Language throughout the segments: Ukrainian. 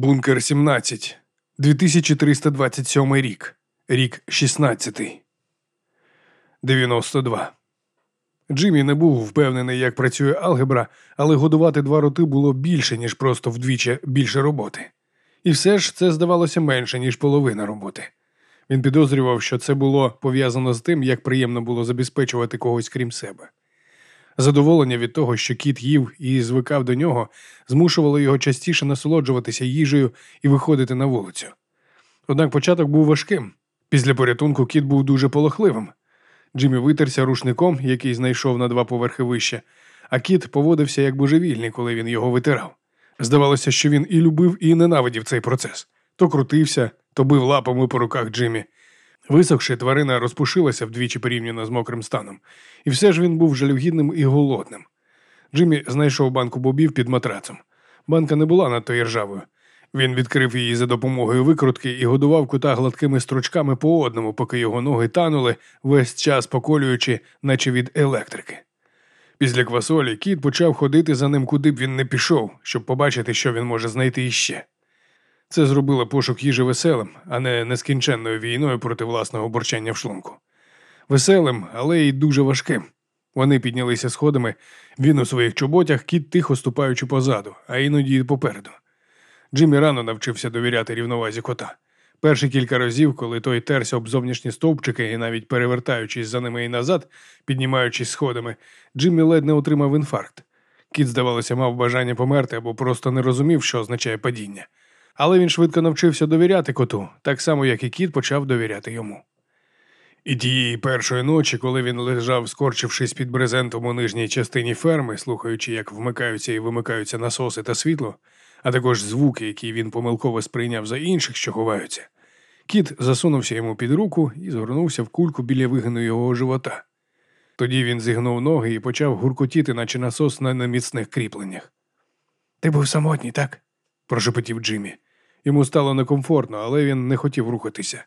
Бункер 17. 2327 рік. Рік 16. 92. Джиммі не був впевнений, як працює алгебра, але годувати два роти було більше, ніж просто вдвічі більше роботи. І все ж це здавалося менше, ніж половина роботи. Він підозрював, що це було пов'язано з тим, як приємно було забезпечувати когось крім себе. Задоволення від того, що кіт їв і звикав до нього, змушувало його частіше насолоджуватися їжею і виходити на вулицю. Однак початок був важким. Після порятунку кіт був дуже полохливим. Джиммі витерся рушником, який знайшов на два поверхи вище, а кіт поводився як божевільний, коли він його витирав. Здавалося, що він і любив, і ненавидів цей процес. То крутився, то бив лапами по руках Джиммі. Висохши, тварина розпушилася вдвічі порівняно з мокрим станом, і все ж він був жалюгідним і голодним. Джиммі знайшов банку бобів під матрацом. Банка не була надто іржавою. Він відкрив її за допомогою викрутки і годував кута гладкими стручками по одному, поки його ноги танули, весь час поколюючи, наче від електрики. Після квасолі кіт почав ходити за ним, куди б він не пішов, щоб побачити, що він може знайти іще. Це зробило пошук їжі веселим, а не нескінченною війною проти власного борчання в шлунку. Веселим, але й дуже важким. Вони піднялися сходами, він у своїх чоботях, кіт тихо ступаючи позаду, а іноді й попереду. Джиммі рано навчився довіряти рівновазі кота. Перші кілька разів, коли той терся об зовнішні стовпчики і навіть перевертаючись за ними і назад, піднімаючись сходами, Джиммі ледь не отримав інфаркт. Кіт, здавалося, мав бажання померти або просто не розумів, що означає падіння. Але він швидко навчився довіряти коту, так само, як і кіт почав довіряти йому. І тієї першої ночі, коли він лежав, скорчившись під брезентом у нижній частині ферми, слухаючи, як вмикаються і вимикаються насоси та світло, а також звуки, які він помилково сприйняв за інших, що ховаються, кіт засунувся йому під руку і згорнувся в кульку біля вигину його живота. Тоді він зігнув ноги і почав гуркотіти, наче насос на неміцних кріпленнях. Ти був самотній, так? прошепотів Джиммі. Йому стало некомфортно, але він не хотів рухатися.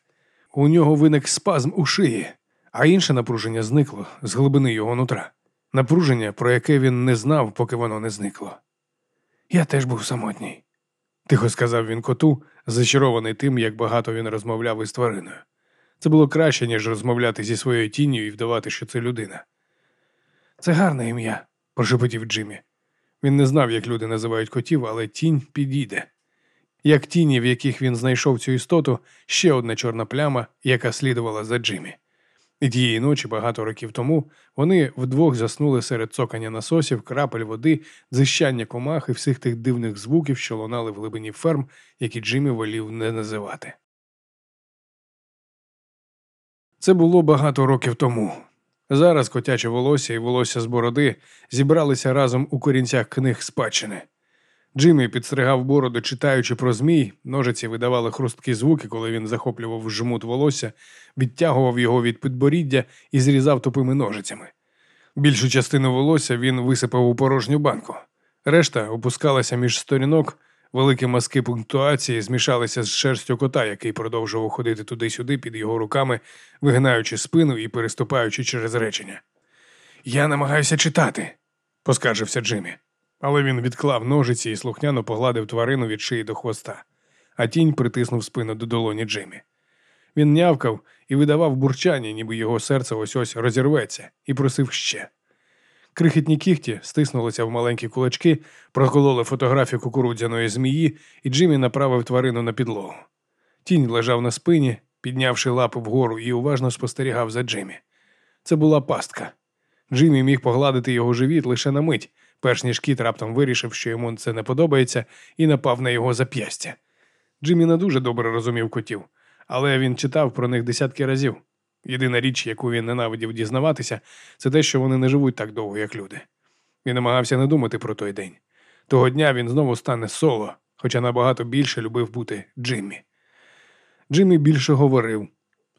У нього виник спазм у шиї, а інше напруження зникло з глибини його нутра. Напруження, про яке він не знав, поки воно не зникло. Я теж був самотній, тихо сказав він коту, зачарований тим, як багато він розмовляв із твариною. Це було краще, ніж розмовляти зі своєю тінню і вдавати, що це людина. Це гарне ім'я, прошепотів Джиммі. Він не знав, як люди називають котів, але тінь підійде. Як тіні, в яких він знайшов цю істоту, ще одна чорна пляма, яка слідувала за Джиммі. І тієї ночі, багато років тому, вони вдвох заснули серед цокання насосів, крапель води, дзищання комах і всіх тих дивних звуків, що лунали в глибині ферм, які Джиммі волів не називати. Це було багато років тому. Зараз котяче волосся і волосся з бороди зібралися разом у корінцях книг спадщини. Джиммі підстригав бороду, читаючи про змій, ножиці видавали хрусткі звуки, коли він захоплював жмут волосся, відтягував його від підборіддя і зрізав тупими ножицями. Більшу частину волосся він висипав у порожню банку. Решта опускалася між сторінок, великі маски пунктуації змішалися з шерстю кота, який продовжував ходити туди-сюди під його руками, вигинаючи спину і переступаючи через речення. Я намагаюся читати, поскаржився Джиммі. Але він відклав ножиці і слухняно погладив тварину від шиї до хвоста, а тінь притиснув спину до долоні Джиммі. Він нявкав і видавав бурчання, ніби його серце ось ось розірветься, і просив ще. Крихітні кіхті стиснулися в маленькі кулачки, прокололи фотографію кукурудзяної змії, і Джиммі направив тварину на підлогу. Тінь лежав на спині, піднявши лапи вгору, і уважно спостерігав за Джиммі. Це була пастка. Джиммі міг погладити його живіт лише на мить, перш ніж кіт раптом вирішив, що йому це не подобається, і напав на його зап'ястя. Джиммі не дуже добре розумів котів, але він читав про них десятки разів. Єдина річ, яку він ненавидів дізнаватися, це те, що вони не живуть так довго, як люди. Він намагався не думати про той день. Того дня він знову стане соло, хоча набагато більше любив бути Джиммі. Джиммі більше говорив,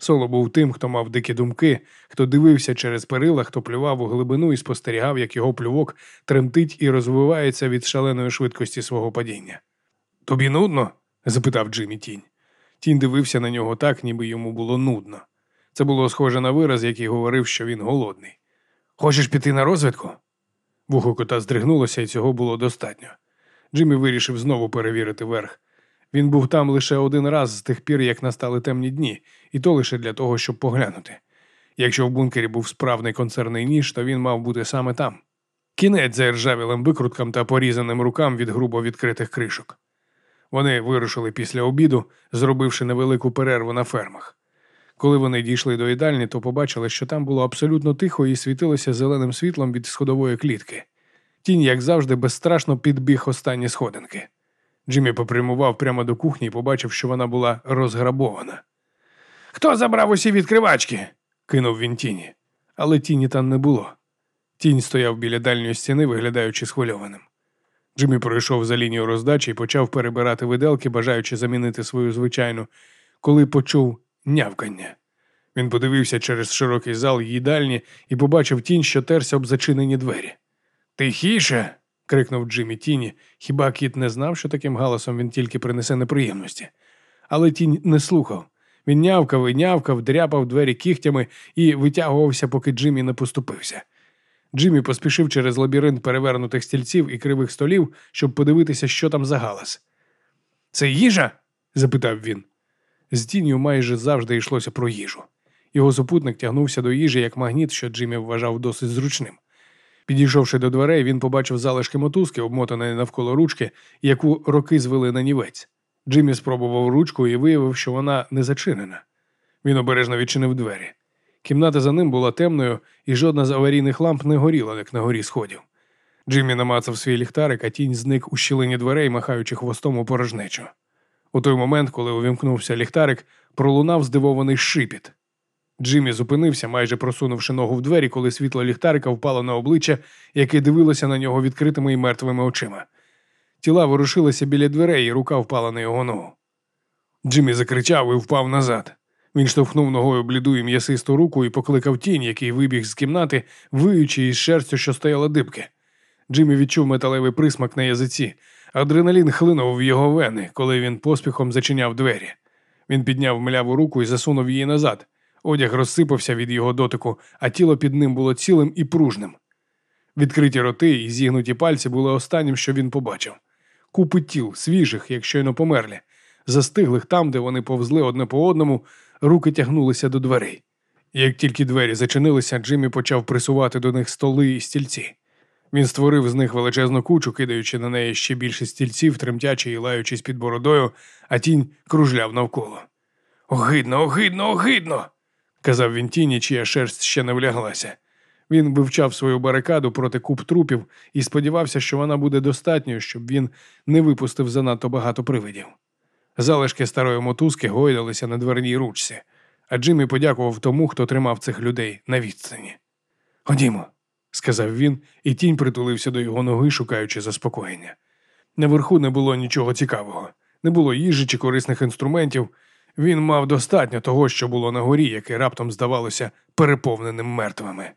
Соло був тим, хто мав дикі думки, хто дивився через перила, хто плював у глибину і спостерігав, як його плювок тремтить і розвивається від шаленої швидкості свого падіння. Тобі нудно? запитав Джиммі тінь. Тінь дивився на нього так, ніби йому було нудно. Це було схоже на вираз, який говорив, що він голодний. Хочеш піти на розвідку? Вухо кота здригнулося, і цього було достатньо. Джиммі вирішив знову перевірити верх. Він був там лише один раз з тих пір, як настали темні дні, і то лише для того, щоб поглянути. Якщо в бункері був справний концерний ніж, то він мав бути саме там. Кінець за іржавілим викруткам та порізаним рукам від грубо відкритих кришок. Вони вирушили після обіду, зробивши невелику перерву на фермах. Коли вони дійшли до їдальні, то побачили, що там було абсолютно тихо і світилося зеленим світлом від сходової клітки. Тінь, як завжди, безстрашно підбіг останні сходинки. Джиммі попрямував прямо до кухні і побачив, що вона була розграбована. Хто забрав усі відкривачки? кинув він тіні. Але тіні там не було. Тінь стояв біля дальньої стіни, виглядаючи схвильованим. Джиммі пройшов за лінію роздачі і почав перебирати виделки, бажаючи замінити свою звичайну, коли почув нявкання. Він подивився через широкий зал їдальні і побачив тінь, що терся об зачинені двері. Тихіше. Крикнув Джиммі тіні. Хіба кіт не знав, що таким галасом він тільки принесе неприємності? Але тінь не слухав. Він нявкав і нявкав, дряпав двері кігтями і витягувався, поки Джиммі не поступився. Джиммі поспішив через лабіринт перевернутих стільців і кривих столів, щоб подивитися, що там за галас. Це їжа? запитав він. З тінню майже завжди йшлося про їжу. Його супутник тягнувся до їжі як магніт, що Джиммі вважав досить зручним. Підійшовши до дверей, він побачив залишки мотузки, обмотаної навколо ручки, яку роки звели на нівець. Джиммі спробував ручку і виявив, що вона не зачинена. Він обережно відчинив двері. Кімната за ним була темною, і жодна з аварійних ламп не горіла, як на горі сходів. Джиммі намацав свій ліхтарик, а тінь зник у щілині дверей, махаючи хвостом у порожнечу. У той момент, коли увімкнувся ліхтарик, пролунав здивований шипіт. Джиммі зупинився, майже просунувши ногу в двері, коли світло ліхтарика впало на обличчя, яке дивилося на нього відкритими і мертвими очима. Тіла ворушилися біля дверей, і рука впала на його ногу. Джиммі закричав і впав назад. Він штовхнув ногою бліду і м'ясисту руку і покликав тінь, який вибіг з кімнати, виючи із шерстю, що стояла дибки. Джиммі відчув металевий присмак на язиці. Адреналін хлинув в його вени, коли він поспіхом зачиняв двері. Він підняв мляву руку і засунув її назад. Одяг розсипався від його дотику, а тіло під ним було цілим і пружним. Відкриті роти і зігнуті пальці були останнім, що він побачив. Купи тіл, свіжих, як щойно померлі, застиглих там, де вони повзли одне по одному, руки тягнулися до дверей. Як тільки двері зачинилися, Джиммі почав присувати до них столи і стільці. Він створив з них величезну кучу, кидаючи на неї ще більше стільців, тремтячи і лаючись під бородою, а тінь кружляв навколо. Огидно, огидно, огидно. Казав він тіні, чия шерсть ще не вляглася. Він вивчав свою барикаду проти куб трупів і сподівався, що вона буде достатньою, щоб він не випустив занадто багато привидів. Залишки старої мотузки гойдалися на дверній ручці, а Джиммі подякував тому, хто тримав цих людей на відстані. Ходімо, сказав він, і тінь притулився до його ноги, шукаючи заспокоєння. Наверху не було нічого цікавого, не було їжі чи корисних інструментів. Він мав достатньо того, що було на горі, яке раптом здавалося переповненим мертвими.